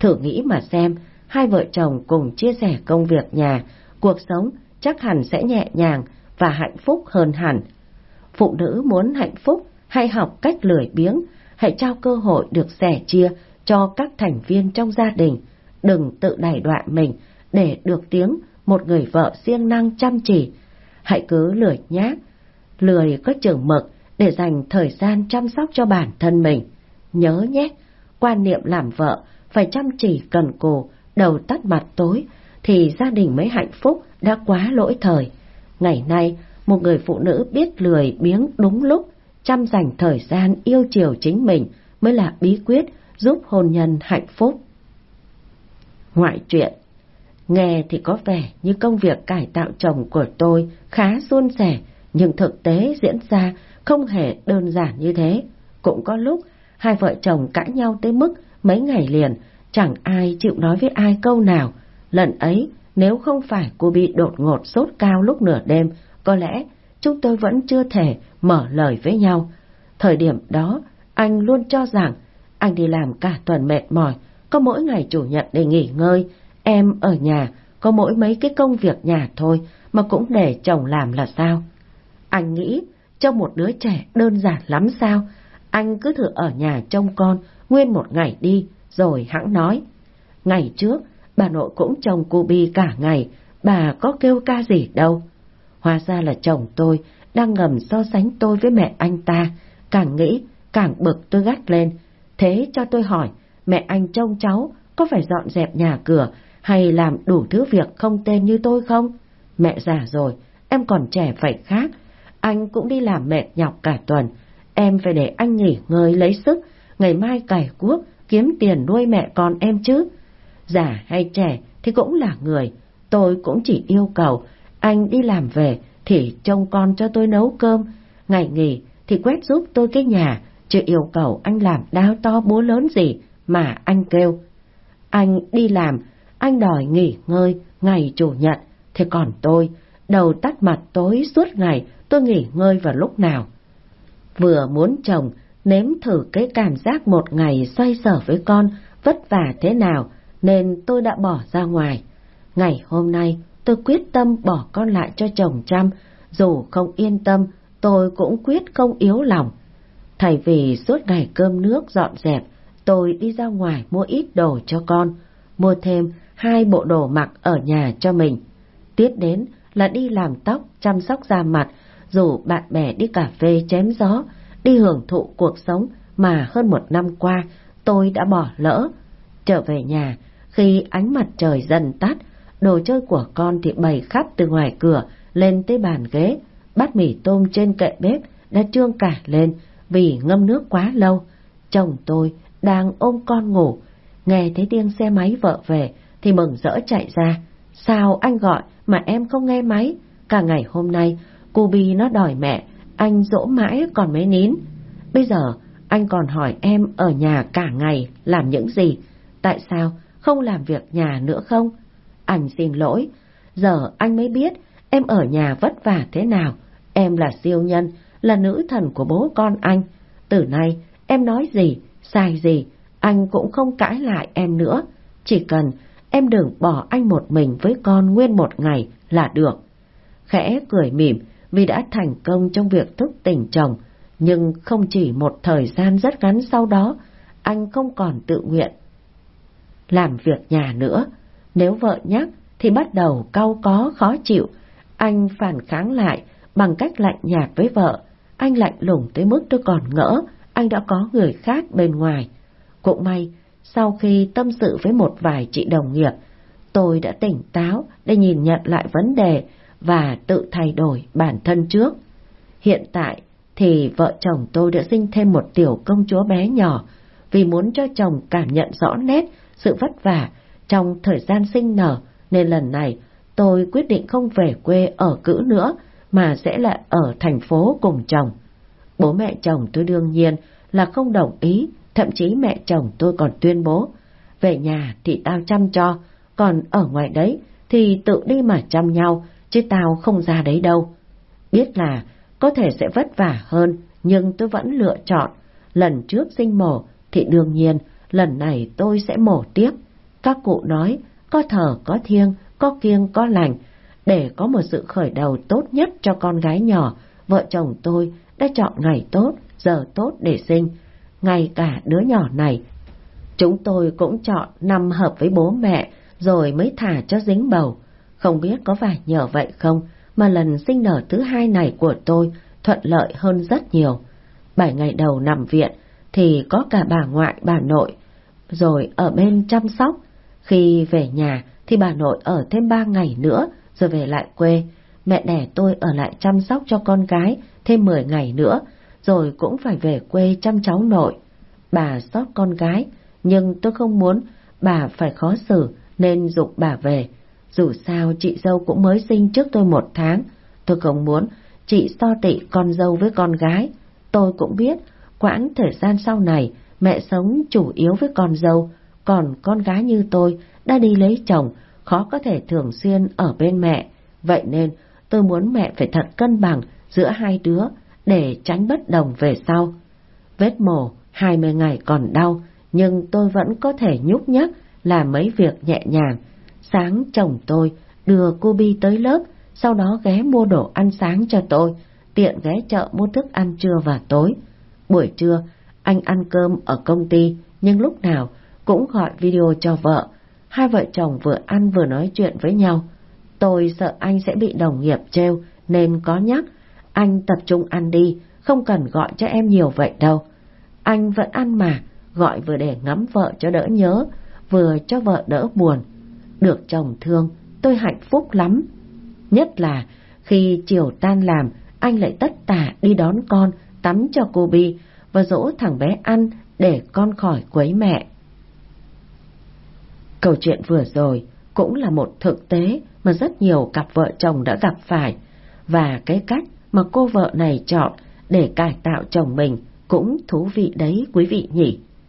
Speaker 1: Thử nghĩ mà xem, hai vợ chồng cùng chia sẻ công việc nhà, cuộc sống chắc hẳn sẽ nhẹ nhàng và hạnh phúc hơn hẳn. Phụ nữ muốn hạnh phúc hay học cách lười biếng, hãy trao cơ hội được sẻ chia cho các thành viên trong gia đình. Đừng tự đẩy đoạn mình để được tiếng một người vợ siêng năng chăm chỉ. Hãy cứ lười nhác, lười có chừng mực để dành thời gian chăm sóc cho bản thân mình. Nhớ nhé, quan niệm làm vợ phải chăm chỉ cần cù, đầu tắt mặt tối, thì gia đình mới hạnh phúc đã quá lỗi thời. Ngày nay, một người phụ nữ biết lười biếng đúng lúc, chăm dành thời gian yêu chiều chính mình mới là bí quyết giúp hôn nhân hạnh phúc. Ngoại truyện Nghe thì có vẻ như công việc cải tạo chồng của tôi khá suôn sẻ, nhưng thực tế diễn ra không hề đơn giản như thế. Cũng có lúc hai vợ chồng cãi nhau tới mức mấy ngày liền, chẳng ai chịu nói với ai câu nào. Lần ấy, nếu không phải cô bị đột ngột sốt cao lúc nửa đêm, có lẽ chúng tôi vẫn chưa thể mở lời với nhau. Thời điểm đó, anh luôn cho rằng anh đi làm cả tuần mệt mỏi, có mỗi ngày chủ nhật để nghỉ ngơi, em ở nhà, có mỗi mấy cái công việc nhà thôi mà cũng để chồng làm là sao? Anh nghĩ cho một đứa trẻ đơn giản lắm sao? Anh cứ thử ở nhà trông con nguyên một ngày đi, rồi hãng nói. Ngày trước, bà nội cũng trông cô Bi cả ngày, bà có kêu ca gì đâu. Hóa ra là chồng tôi đang ngầm so sánh tôi với mẹ anh ta, càng nghĩ càng bực tôi gắt lên. Thế cho tôi hỏi, mẹ anh trông cháu có phải dọn dẹp nhà cửa hay làm đủ thứ việc không tên như tôi không? Mẹ già rồi, em còn trẻ phải khác, anh cũng đi làm mệt nhọc cả tuần, em phải để anh nghỉ ngơi lấy sức, ngày mai cải cuốc, kiếm tiền nuôi mẹ con em chứ. Già hay trẻ thì cũng là người, tôi cũng chỉ yêu cầu anh đi làm về thì trông con cho tôi nấu cơm, ngày nghỉ thì quét giúp tôi cái nhà, chứ yêu cầu anh làm đáo to búa lớn gì mà anh kêu. Anh đi làm, anh đòi nghỉ ngơi ngày chủ nhật, thì còn tôi, đầu tắt mặt tối suốt ngày, tôi nghỉ ngơi vào lúc nào. Vừa muốn chồng, nếm thử cái cảm giác một ngày xoay sở với con vất vả thế nào, nên tôi đã bỏ ra ngoài. Ngày hôm nay, tôi quyết tâm bỏ con lại cho chồng chăm, dù không yên tâm, tôi cũng quyết không yếu lòng. Thay vì suốt ngày cơm nước dọn dẹp, tôi đi ra ngoài mua ít đồ cho con, mua thêm hai bộ đồ mặc ở nhà cho mình. Tiếp đến là đi làm tóc, chăm sóc da mặt, dù bạn bè đi cà phê chém gió, đi hưởng thụ cuộc sống mà hơn một năm qua tôi đã bỏ lỡ. Trở về nhà, khi ánh mặt trời dần tắt, đồ chơi của con thì bày khắp từ ngoài cửa lên tới bàn ghế, bát mì tôm trên kệ bếp đã trương cả lên vì ngâm nước quá lâu. Chồng tôi đang ôm con ngủ, nghe thấy tiếng xe máy vợ về thì mừng rỡ chạy ra. Sao anh gọi mà em không nghe máy? Cả ngày hôm nay, cô Bi nó đòi mẹ, anh dỗ mãi còn mới nín. Bây giờ, anh còn hỏi em ở nhà cả ngày làm những gì? Tại sao không làm việc nhà nữa không? Anh xin lỗi, giờ anh mới biết em ở nhà vất vả thế nào. Em là siêu nhân, là nữ thần của bố con anh. Từ nay, em nói gì, sai gì, anh cũng không cãi lại em nữa. Chỉ cần em đừng bỏ anh một mình với con nguyên một ngày là được. Khẽ cười mỉm vì đã thành công trong việc thức tỉnh chồng, nhưng không chỉ một thời gian rất ngắn sau đó, anh không còn tự nguyện. Làm việc nhà nữa, nếu vợ nhắc thì bắt đầu cau có khó chịu, anh phản kháng lại bằng cách lạnh nhạt với vợ. Anh lạnh lùng tới mức tôi còn ngỡ anh đã có người khác bên ngoài. Cũng may, sau khi tâm sự với một vài chị đồng nghiệp, tôi đã tỉnh táo để nhìn nhận lại vấn đề và tự thay đổi bản thân trước. Hiện tại thì vợ chồng tôi đã sinh thêm một tiểu công chúa bé nhỏ, vì muốn cho chồng cảm nhận rõ nét sự vất vả trong thời gian sinh nở, nên lần này tôi quyết định không về quê ở cữ nữa, mà sẽ lại ở thành phố cùng chồng. Bố mẹ chồng tôi đương nhiên là không đồng ý, thậm chí mẹ chồng tôi còn tuyên bố, về nhà thì tao chăm cho, còn ở ngoài đấy thì tự đi mà chăm nhau, chứ tao không ra đấy đâu. Biết là có thể sẽ vất vả hơn, nhưng tôi vẫn lựa chọn. Lần trước sinh mổ thì đương nhiên lần này tôi sẽ mổ tiếp. Các cụ nói, có thở có thiêng, có kiêng có lành. Để có một sự khởi đầu tốt nhất cho con gái nhỏ, vợ chồng tôi đã chọn ngày tốt, giờ tốt để sinh. Ngay cả đứa nhỏ này, chúng tôi cũng chọn năm hợp với bố mẹ rồi mới thả cho dính bầu. Không biết có phải nhờ vậy không mà lần sinh nở thứ hai này của tôi thuận lợi hơn rất nhiều. Bảy ngày đầu nằm viện thì có cả bà ngoại bà nội, rồi ở bên chăm sóc. Khi về nhà thì bà nội ở thêm ba ngày nữa rồi về lại quê. Mẹ đẻ tôi ở lại chăm sóc cho con gái thêm mười ngày nữa, rồi cũng phải về quê chăm cháu nội. Bà xót con gái, nhưng tôi không muốn bà phải khó xử nên dục bà về. Dù sao chị dâu cũng mới sinh trước tôi một tháng, tôi không muốn chị so tị con dâu với con gái. Tôi cũng biết, quãng thời gian sau này, mẹ sống chủ yếu với con dâu, còn con gái như tôi đã đi lấy chồng, khó có thể thường xuyên ở bên mẹ. Vậy nên tôi muốn mẹ phải thật cân bằng giữa hai đứa để tránh bất đồng về sau. Vết mổ 20 ngày còn đau, nhưng tôi vẫn có thể nhúc nhắc làm mấy việc nhẹ nhàng. Sáng chồng tôi đưa cô Bi tới lớp, sau đó ghé mua đồ ăn sáng cho tôi, tiện ghé chợ mua thức ăn trưa và tối. Buổi trưa, anh ăn cơm ở công ty, nhưng lúc nào cũng gọi video cho vợ. Hai vợ chồng vừa ăn vừa nói chuyện với nhau. Tôi sợ anh sẽ bị đồng nghiệp trêu nên có nhắc, anh tập trung ăn đi, không cần gọi cho em nhiều vậy đâu. Anh vẫn ăn mà, gọi vừa để ngắm vợ cho đỡ nhớ, vừa cho vợ đỡ buồn. Được chồng thương, tôi hạnh phúc lắm. Nhất là khi chiều tan làm, anh lại tất tả đi đón con, tắm cho cô Bi và dỗ thằng bé ăn để con khỏi quấy mẹ. Câu chuyện vừa rồi cũng là một thực tế mà rất nhiều cặp vợ chồng đã gặp phải, và cái cách mà cô vợ này chọn để cải tạo chồng mình cũng thú vị đấy quý vị nhỉ.